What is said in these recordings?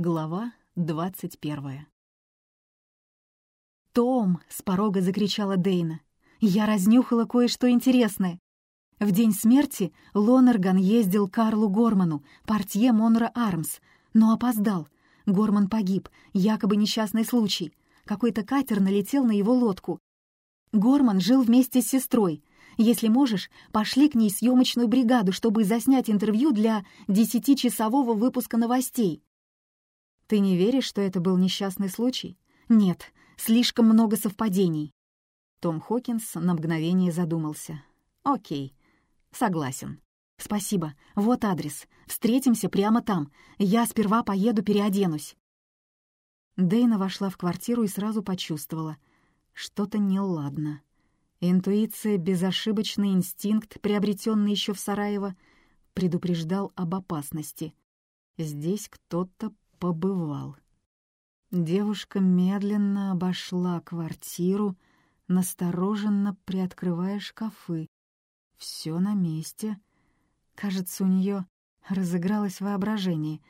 Глава двадцать первая. «Том!» — с порога закричала Дейна. «Я разнюхала кое-что интересное. В день смерти Лонерган ездил к Карлу Горману, портье Монро Армс, но опоздал. Горман погиб, якобы несчастный случай. Какой-то катер налетел на его лодку. Горман жил вместе с сестрой. Если можешь, пошли к ней съемочную бригаду, чтобы заснять интервью для десятичасового выпуска новостей. Ты не веришь, что это был несчастный случай? Нет, слишком много совпадений. Том Хокинс на мгновение задумался. Окей, согласен. Спасибо, вот адрес. Встретимся прямо там. Я сперва поеду переоденусь. Дейна вошла в квартиру и сразу почувствовала. Что-то неладно. Интуиция, безошибочный инстинкт, приобретенный еще в Сараево, предупреждал об опасности. Здесь кто-то побывал. Девушка медленно обошла квартиру, настороженно приоткрывая шкафы. Все на месте. Кажется, у нее разыгралось воображение.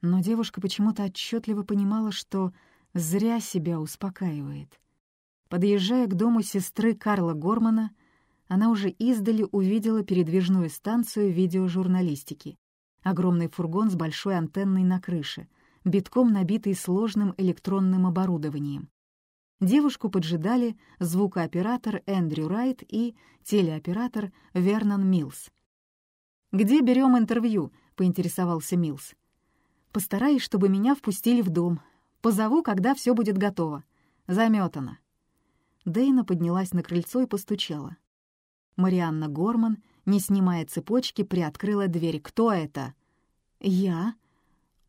Но девушка почему-то отчетливо понимала, что зря себя успокаивает. Подъезжая к дому сестры Карла Гормана, она уже издали увидела передвижную станцию видеожурналистики. Огромный фургон с большой антенной на крыше, битком набитый сложным электронным оборудованием. Девушку поджидали звукооператор Эндрю Райт и телеоператор Вернон Милс. «Где берем интервью?» — поинтересовался Милс. «Постараюсь, чтобы меня впустили в дом. Позову, когда все будет готово. Заметано». Дейна поднялась на крыльцо и постучала. Марианна Горман, не снимая цепочки, приоткрыла дверь. «Кто это?» «Я».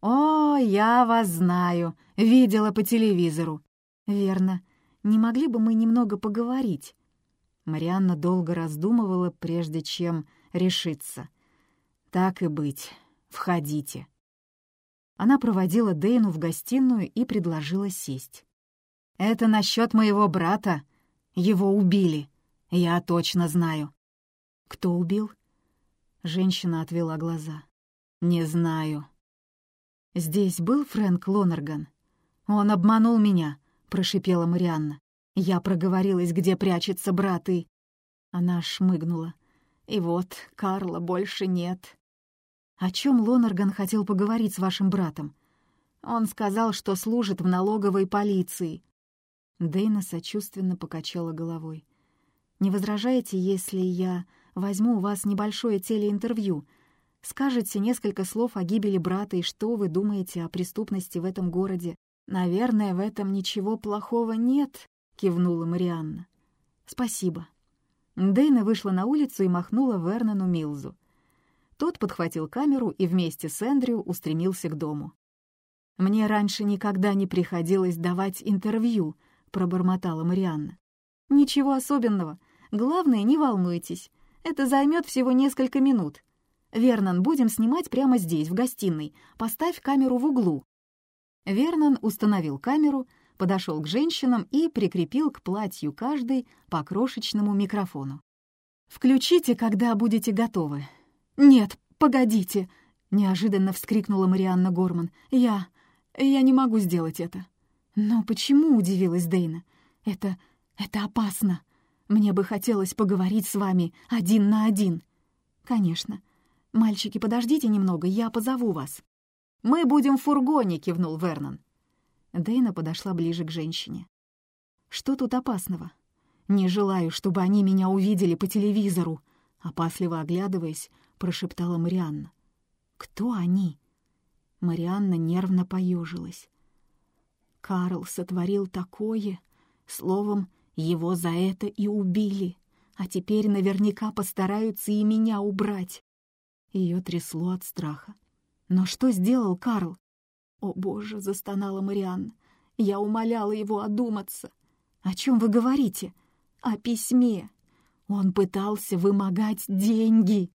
«О, я вас знаю. Видела по телевизору». «Верно. Не могли бы мы немного поговорить?» Марианна долго раздумывала, прежде чем решиться. «Так и быть. Входите». Она проводила Дейну в гостиную и предложила сесть. Это насчет моего брата. Его убили. Я точно знаю. Кто убил? Женщина отвела глаза. Не знаю. Здесь был Фрэнк Лонерган. Он обманул меня, прошипела Марианна. Я проговорилась, где прячется брат, и... Она шмыгнула. И вот Карла больше нет. О чем Лонерган хотел поговорить с вашим братом? Он сказал, что служит в налоговой полиции. Дейна сочувственно покачала головой. «Не возражаете, если я возьму у вас небольшое телеинтервью? Скажете несколько слов о гибели брата и что вы думаете о преступности в этом городе? Наверное, в этом ничего плохого нет», — кивнула Марианна. «Спасибо». Дейна вышла на улицу и махнула Вернону Милзу. Тот подхватил камеру и вместе с Эндрю устремился к дому. «Мне раньше никогда не приходилось давать интервью», пробормотала Марианна. «Ничего особенного. Главное, не волнуйтесь. Это займет всего несколько минут. Вернон, будем снимать прямо здесь, в гостиной. Поставь камеру в углу». Вернон установил камеру, подошел к женщинам и прикрепил к платью каждой по крошечному микрофону. «Включите, когда будете готовы». «Нет, погодите!» — неожиданно вскрикнула Марианна Горман. «Я... я не могу сделать это». «Но почему?» — удивилась Дейна. «Это... это опасно. Мне бы хотелось поговорить с вами один на один». «Конечно. Мальчики, подождите немного, я позову вас». «Мы будем в фургоне», — кивнул Вернон. Дейна подошла ближе к женщине. «Что тут опасного? Не желаю, чтобы они меня увидели по телевизору», — опасливо оглядываясь, прошептала Марианна. «Кто они?» Марианна нервно поежилась. Карл сотворил такое. Словом, его за это и убили. А теперь наверняка постараются и меня убрать. Ее трясло от страха. Но что сделал Карл? «О, Боже!» — застонала Марианна. «Я умоляла его одуматься». «О чем вы говорите?» «О письме. Он пытался вымогать деньги».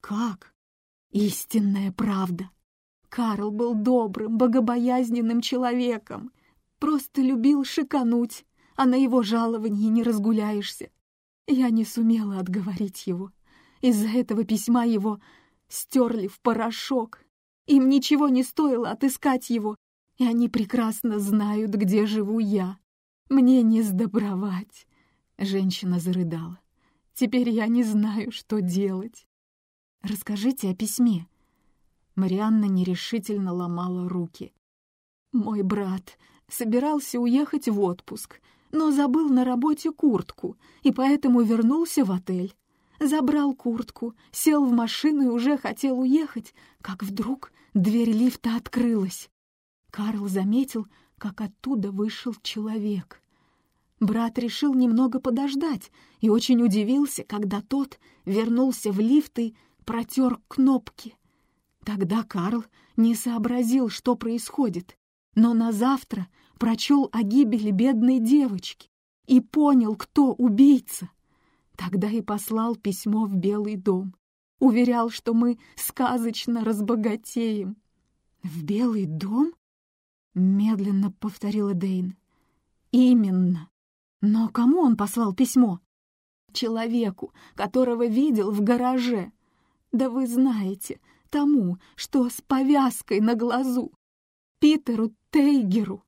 «Как?» «Истинная правда. Карл был добрым, богобоязненным человеком. Просто любил шикануть, а на его жаловании не разгуляешься. Я не сумела отговорить его. Из-за этого письма его стерли в порошок. Им ничего не стоило отыскать его, и они прекрасно знают, где живу я. Мне не сдобровать. Женщина зарыдала. Теперь я не знаю, что делать. Расскажите о письме. Марианна нерешительно ломала руки. Мой брат собирался уехать в отпуск, но забыл на работе куртку и поэтому вернулся в отель. Забрал куртку, сел в машину и уже хотел уехать, как вдруг дверь лифта открылась. Карл заметил, как оттуда вышел человек. Брат решил немного подождать и очень удивился, когда тот вернулся в лифт и протер кнопки. Тогда Карл не сообразил, что происходит, но на завтра прочел о гибели бедной девочки и понял, кто убийца. Тогда и послал письмо в Белый дом. Уверял, что мы сказочно разбогатеем. «В Белый дом?» — медленно повторила Дейн. «Именно. Но кому он послал письмо?» «Человеку, которого видел в гараже. Да вы знаете, тому, что с повязкой на глазу. Питеру Тейгеру.